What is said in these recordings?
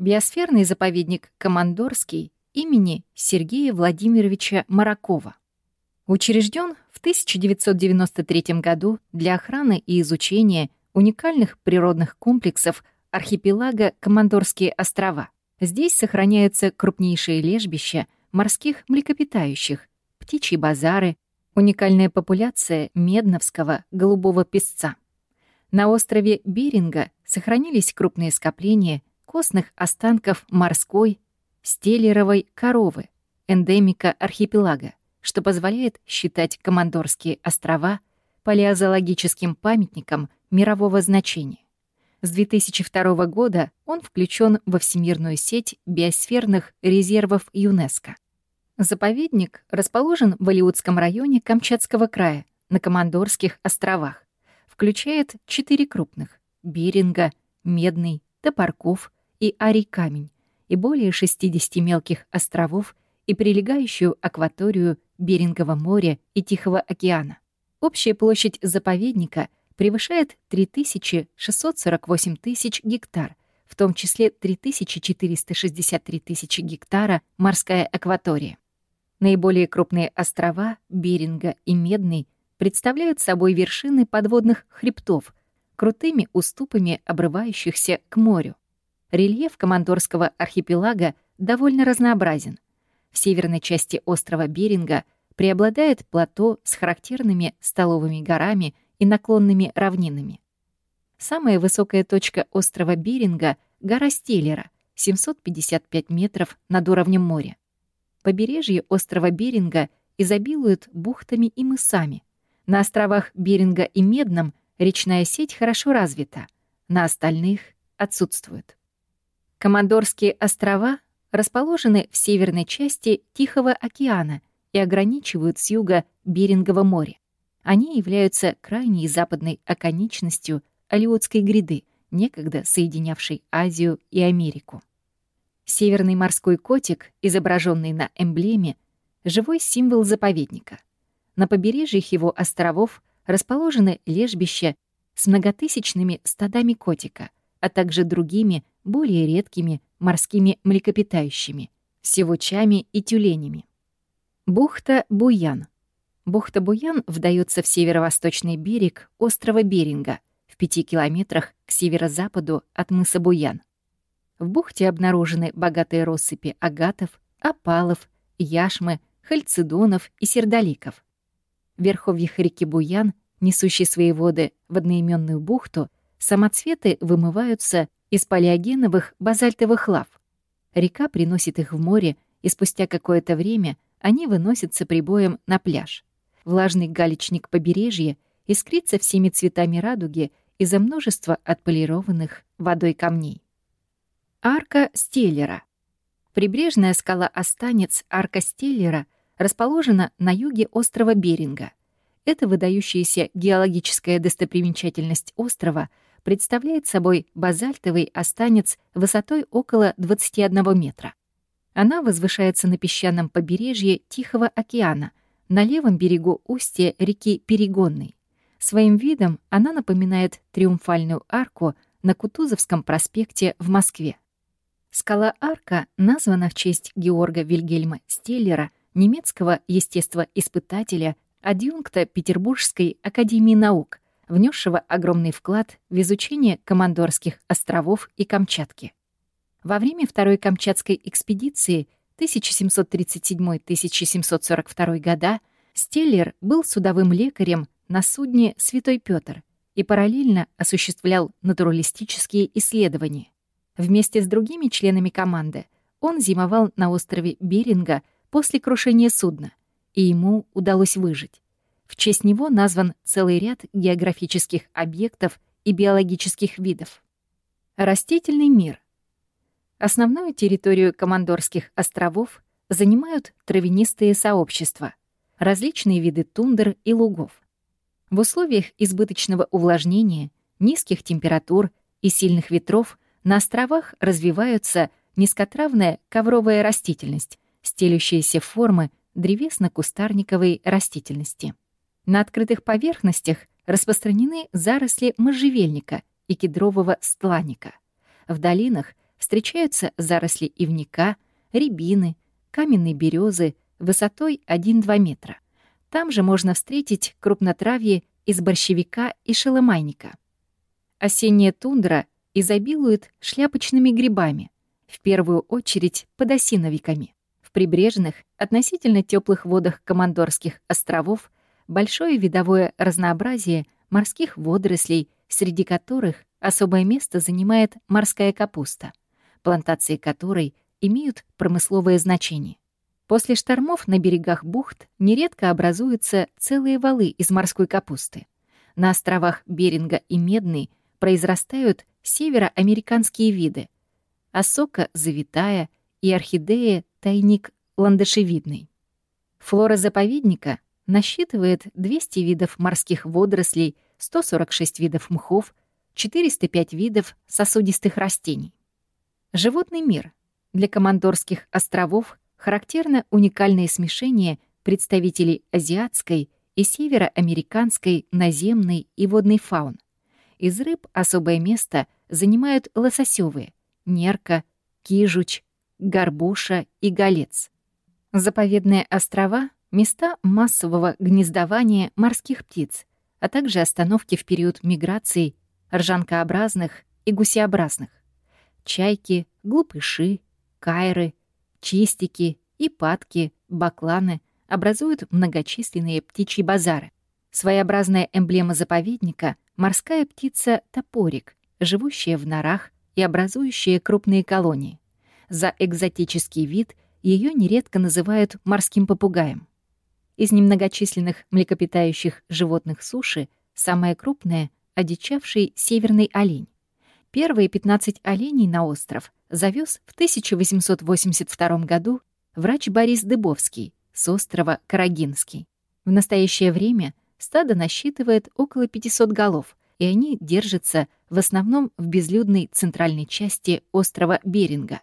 Биосферный заповедник Командорский имени Сергея Владимировича Маракова. Учрежден в 1993 году для охраны и изучения уникальных природных комплексов архипелага Командорские острова. Здесь сохраняются крупнейшие лежбища морских млекопитающих, птичьи базары, уникальная популяция медновского голубого песца. На острове Беринга сохранились крупные скопления костных останков морской стеллеровой коровы, эндемика архипелага, что позволяет считать Командорские острова палеозоологическим памятником мирового значения. С 2002 года он включен во всемирную сеть биосферных резервов ЮНЕСКО. Заповедник расположен в Алиутском районе Камчатского края на Командорских островах. Включает четыре крупных — Беринга, Медный, Топорков, и Арий-Камень, и более 60 мелких островов и прилегающую акваторию Берингового моря и Тихого океана. Общая площадь заповедника превышает 3648 тысяч гектар, в том числе 3463 тысячи гектара морская акватория. Наиболее крупные острова Беринга и Медный представляют собой вершины подводных хребтов, крутыми уступами обрывающихся к морю. Рельеф Командорского архипелага довольно разнообразен. В северной части острова Беринга преобладает плато с характерными столовыми горами и наклонными равнинами. Самая высокая точка острова Беринга — гора Стеллера, 755 метров над уровнем моря. Побережье острова Беринга изобилует бухтами и мысами. На островах Беринга и Медном речная сеть хорошо развита, на остальных отсутствует. Командорские острова расположены в северной части Тихого океана и ограничивают с юга Берингово море. Они являются крайней западной оконечностью Алиутской гряды, некогда соединявшей Азию и Америку. Северный морской котик, изображенный на эмблеме, живой символ заповедника. На побережьях его островов расположены лежбища с многотысячными стадами котика, а также другими более редкими морскими млекопитающими, севучами и тюленями. Бухта Буян. Бухта Буян вдается в северо-восточный берег острова Беринга в пяти километрах к северо-западу от мыса Буян. В бухте обнаружены богатые россыпи агатов, опалов, яшмы, хальцидонов и сердоликов. В верховьях реки Буян, несущей свои воды в одноименную бухту, самоцветы вымываются из палеогеновых базальтовых лав. Река приносит их в море, и спустя какое-то время они выносятся прибоем на пляж. Влажный галечник побережья искрится всеми цветами радуги из-за множества отполированных водой камней. Арка Стеллера. Прибрежная скала Останец Арка Стеллера расположена на юге острова Беринга. Это выдающаяся геологическая достопримечательность острова — представляет собой базальтовый останец высотой около 21 метра. Она возвышается на песчаном побережье Тихого океана, на левом берегу устья реки Перегонной. Своим видом она напоминает триумфальную арку на Кутузовском проспекте в Москве. Скала Арка названа в честь Георга Вильгельма Стеллера, немецкого естествоиспытателя, адъюнкта Петербургской академии наук, внесшего огромный вклад в изучение Командорских островов и Камчатки. Во время Второй Камчатской экспедиции 1737-1742 года Стеллер был судовым лекарем на судне «Святой Петр» и параллельно осуществлял натуралистические исследования. Вместе с другими членами команды он зимовал на острове Беринга после крушения судна, и ему удалось выжить. В честь него назван целый ряд географических объектов и биологических видов. Растительный мир. Основную территорию Командорских островов занимают травянистые сообщества, различные виды тундр и лугов. В условиях избыточного увлажнения, низких температур и сильных ветров на островах развиваются низкотравная ковровая растительность, стелющиеся формы древесно-кустарниковой растительности. На открытых поверхностях распространены заросли можжевельника и кедрового стланника. В долинах встречаются заросли ивника, рябины, каменные березы высотой 1-2 метра. Там же можно встретить крупнотравье из борщевика и шеломайника. Осенняя тундра изобилует шляпочными грибами, в первую очередь подосиновиками. В прибрежных, относительно теплых водах Командорских островов большое видовое разнообразие морских водорослей, среди которых особое место занимает морская капуста, плантации которой имеют промысловое значение. После штормов на берегах бухт нередко образуются целые валы из морской капусты. На островах Беринга и Медный произрастают североамериканские виды — осока завитая и орхидея тайник ландышевидный. Флора заповедника насчитывает 200 видов морских водорослей, 146 видов мхов, 405 видов сосудистых растений. Животный мир. Для Командорских островов характерно уникальное смешение представителей азиатской и североамериканской наземной и водной фаун. Из рыб особое место занимают лососевые, нерка, кижуч, горбуша и голец. Заповедные острова — места массового гнездования морских птиц, а также остановки в период миграции ржанкообразных и гусеобразных. Чайки, глупыши, кайры, чистики, ипатки, бакланы образуют многочисленные птичьи базары. Своеобразная эмблема заповедника — морская птица-топорик, живущая в норах и образующая крупные колонии. За экзотический вид — ее нередко называют морским попугаем. Из немногочисленных млекопитающих животных суши самое крупное — одичавший северный олень. Первые 15 оленей на остров завез в 1882 году врач Борис Дыбовский с острова Карагинский. В настоящее время стадо насчитывает около 500 голов, и они держатся в основном в безлюдной центральной части острова Беринга.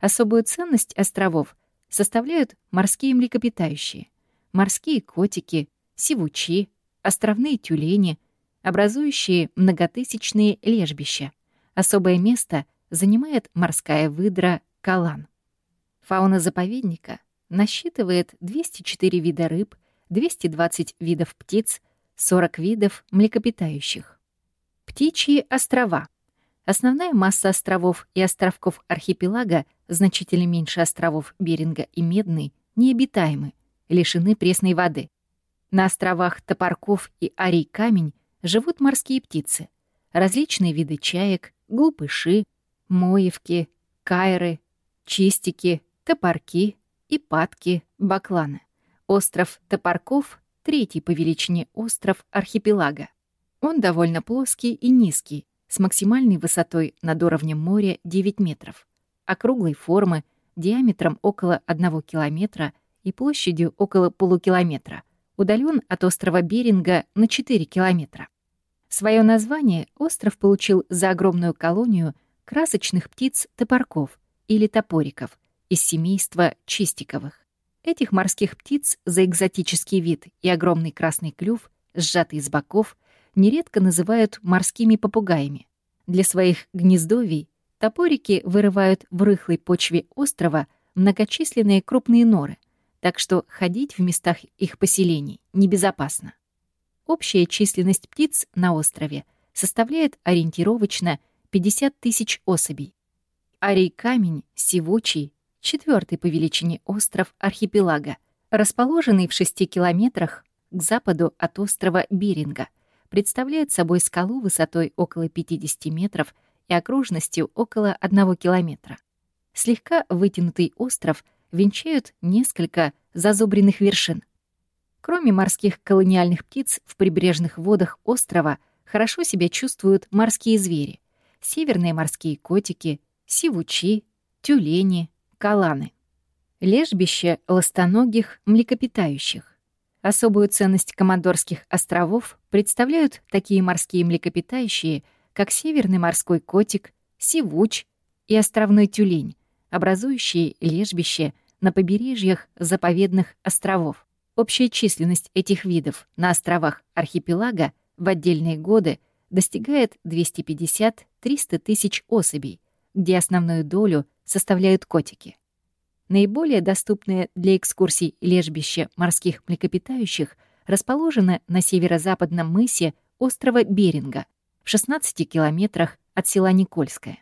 Особую ценность островов составляют морские млекопитающие, морские котики, сивучи, островные тюлени, образующие многотысячные лежбища. Особое место занимает морская выдра калан. Фауна заповедника насчитывает 204 вида рыб, 220 видов птиц, 40 видов млекопитающих. Птичьи острова. Основная масса островов и островков архипелага значительно меньше островов Беринга и Медный, необитаемы, лишены пресной воды. На островах Топорков и Арий-Камень живут морские птицы, различные виды чаек, глупыши, моевки, кайры, чистики, топорки, ипатки, бакланы. Остров Топорков — третий по величине остров архипелага. Он довольно плоский и низкий, с максимальной высотой над уровнем моря 9 метров округлой формы, диаметром около 1 километра и площадью около полукилометра, удален от острова Беринга на 4 километра. Свое название остров получил за огромную колонию красочных птиц-топорков или топориков из семейства чистиковых. Этих морских птиц за экзотический вид и огромный красный клюв, сжатый с боков, нередко называют морскими попугаями. Для своих гнездовий Топорики вырывают в рыхлой почве острова многочисленные крупные норы, так что ходить в местах их поселений небезопасно. Общая численность птиц на острове составляет ориентировочно 50 тысяч особей. Арий-камень, Сивучий, четвертый по величине остров архипелага, расположенный в 6 километрах к западу от острова Беринга, представляет собой скалу высотой около 50 метров и окружностью около одного километра. Слегка вытянутый остров венчают несколько зазубренных вершин. Кроме морских колониальных птиц, в прибрежных водах острова хорошо себя чувствуют морские звери. Северные морские котики, сивучи, тюлени, каланы. Лежбище ластоногих млекопитающих. Особую ценность Командорских островов представляют такие морские млекопитающие — как северный морской котик, сивуч и островной тюлень, образующие лежбище на побережьях заповедных островов. Общая численность этих видов на островах архипелага в отдельные годы достигает 250-300 тысяч особей, где основную долю составляют котики. Наиболее доступное для экскурсий лежбище морских млекопитающих расположено на северо-западном мысе острова Беринга в 16 километрах от села Никольское.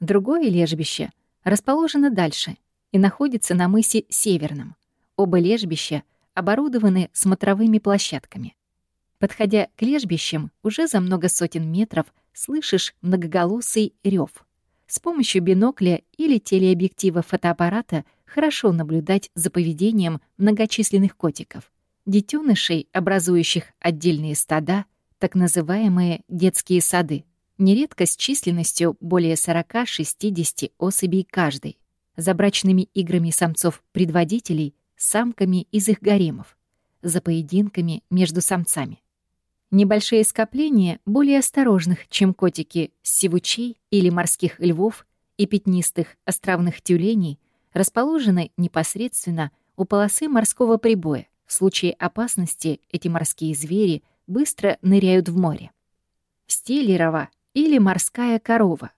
Другое лежбище расположено дальше и находится на мысе Северном. Оба лежбища оборудованы смотровыми площадками. Подходя к лежбищам, уже за много сотен метров слышишь многоголосый рев. С помощью бинокля или телеобъектива фотоаппарата хорошо наблюдать за поведением многочисленных котиков. Детенышей, образующих отдельные стада, так называемые детские сады, нередко с численностью более 40-60 особей каждой, за брачными играми самцов-предводителей, самками из их гаремов, за поединками между самцами. Небольшие скопления более осторожных, чем котики сивучей или морских львов и пятнистых островных тюленей, расположены непосредственно у полосы морского прибоя. В случае опасности эти морские звери быстро ныряют в море. Стеллерова или морская корова.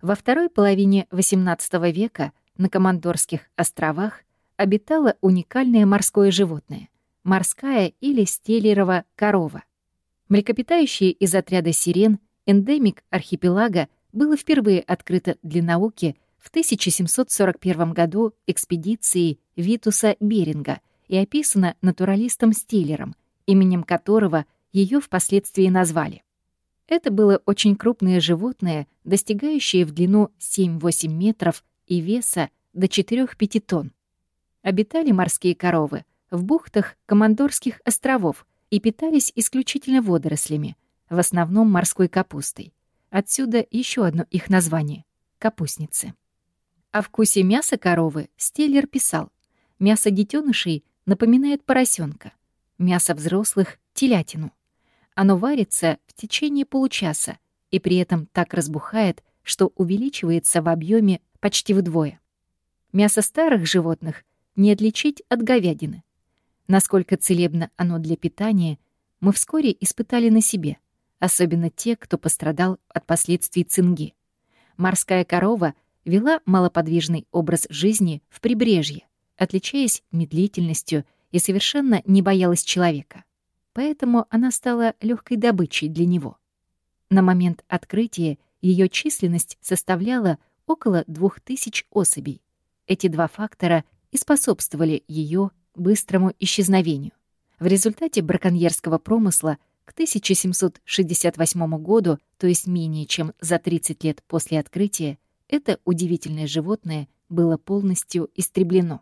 Во второй половине XVIII века на Командорских островах обитало уникальное морское животное — морская или стеллерова корова — Млекопитающее из отряда сирен, эндемик архипелага, было впервые открыто для науки в 1741 году экспедицией Витуса Беринга и описано натуралистом Стиллером, именем которого ее впоследствии назвали. Это было очень крупное животное, достигающее в длину 7-8 метров и веса до 4-5 тонн. Обитали морские коровы в бухтах Командорских островов, и питались исключительно водорослями, в основном морской капустой. Отсюда еще одно их название — капустницы. О вкусе мяса коровы Стеллер писал, мясо детенышей напоминает поросенка, мясо взрослых — телятину. Оно варится в течение получаса и при этом так разбухает, что увеличивается в объеме почти вдвое. Мясо старых животных не отличить от говядины — Насколько целебно оно для питания, мы вскоре испытали на себе, особенно те, кто пострадал от последствий цинги. Морская корова вела малоподвижный образ жизни в прибрежье, отличаясь медлительностью и совершенно не боялась человека. Поэтому она стала легкой добычей для него. На момент открытия ее численность составляла около двух тысяч особей. Эти два фактора и способствовали ее быстрому исчезновению. В результате браконьерского промысла к 1768 году, то есть менее чем за 30 лет после открытия, это удивительное животное было полностью истреблено.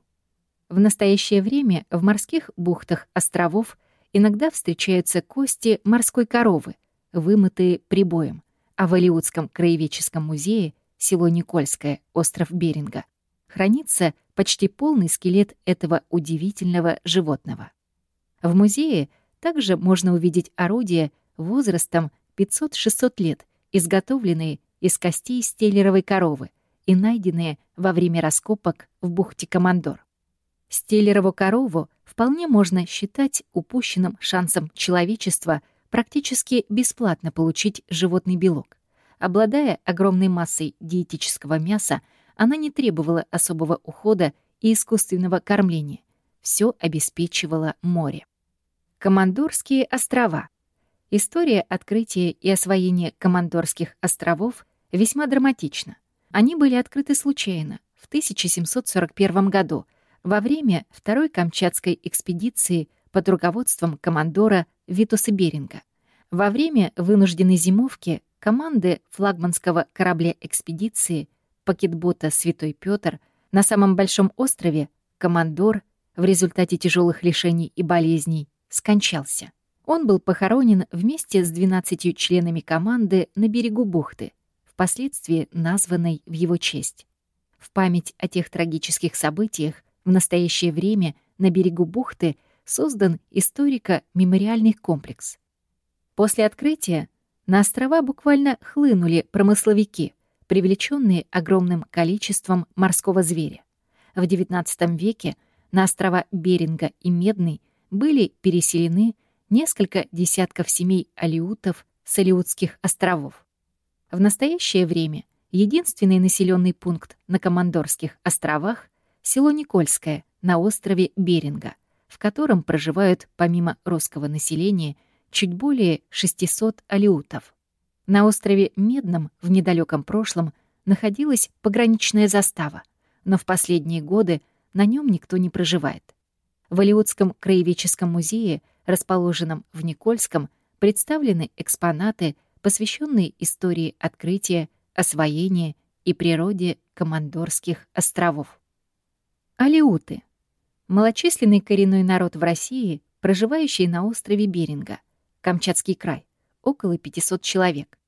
В настоящее время в морских бухтах островов иногда встречаются кости морской коровы, вымытые прибоем, а в Алиутском краеведческом музее село Никольское, остров Беринга, хранится почти полный скелет этого удивительного животного. В музее также можно увидеть орудия возрастом 500-600 лет, изготовленные из костей стеллеровой коровы и найденные во время раскопок в бухте Командор. Стеллерову корову вполне можно считать упущенным шансом человечества практически бесплатно получить животный белок. Обладая огромной массой диетического мяса, она не требовала особого ухода и искусственного кормления. Все обеспечивало море. Командорские острова. История открытия и освоения Командорских островов весьма драматична. Они были открыты случайно, в 1741 году, во время Второй Камчатской экспедиции под руководством командора Витуса Беринга. Во время вынужденной зимовки команды флагманского корабля экспедиции пакетбота «Святой Петр» на самом большом острове командор в результате тяжелых лишений и болезней скончался. Он был похоронен вместе с 12 членами команды на берегу бухты, впоследствии названной в его честь. В память о тех трагических событиях в настоящее время на берегу бухты создан историко-мемориальный комплекс. После открытия на острова буквально хлынули промысловики — привлеченные огромным количеством морского зверя. В XIX веке на острова Беринга и Медный были переселены несколько десятков семей алиутов с Алиутских островов. В настоящее время Единственный населенный пункт на Командорских островах — село Никольское на острове Беринга, в котором проживают помимо русского населения чуть более 600 алиутов. На острове Медном в недалеком прошлом находилась пограничная застава, но в последние годы на нем никто не проживает. В Алиутском краеведческом музее, расположенном в Никольском, представлены экспонаты, посвященные истории открытия освоение и природе Командорских островов. Алиуты — малочисленный коренной народ в России, проживающий на острове Беринга, Камчатский край, около 500 человек.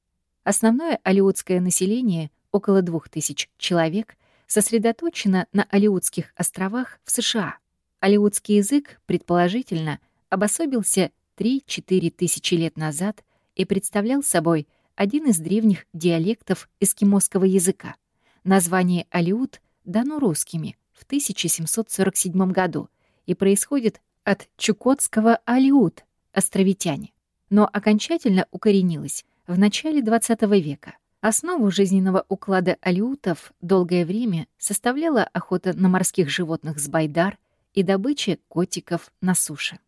Основное алиутское население, около 2000 человек, сосредоточено на Алиутских островах в США. Алиутский язык, предположительно, обособился 3-4 тысячи лет назад и представлял собой один из древних диалектов эскимосского языка. Название «Алиут» дано русскими в 1747 году и происходит от чукотского «Алиут» — островитяне, но окончательно укоренилось в начале XX века. Основу жизненного уклада алиутов долгое время составляла охота на морских животных с байдар и добыча котиков на суше.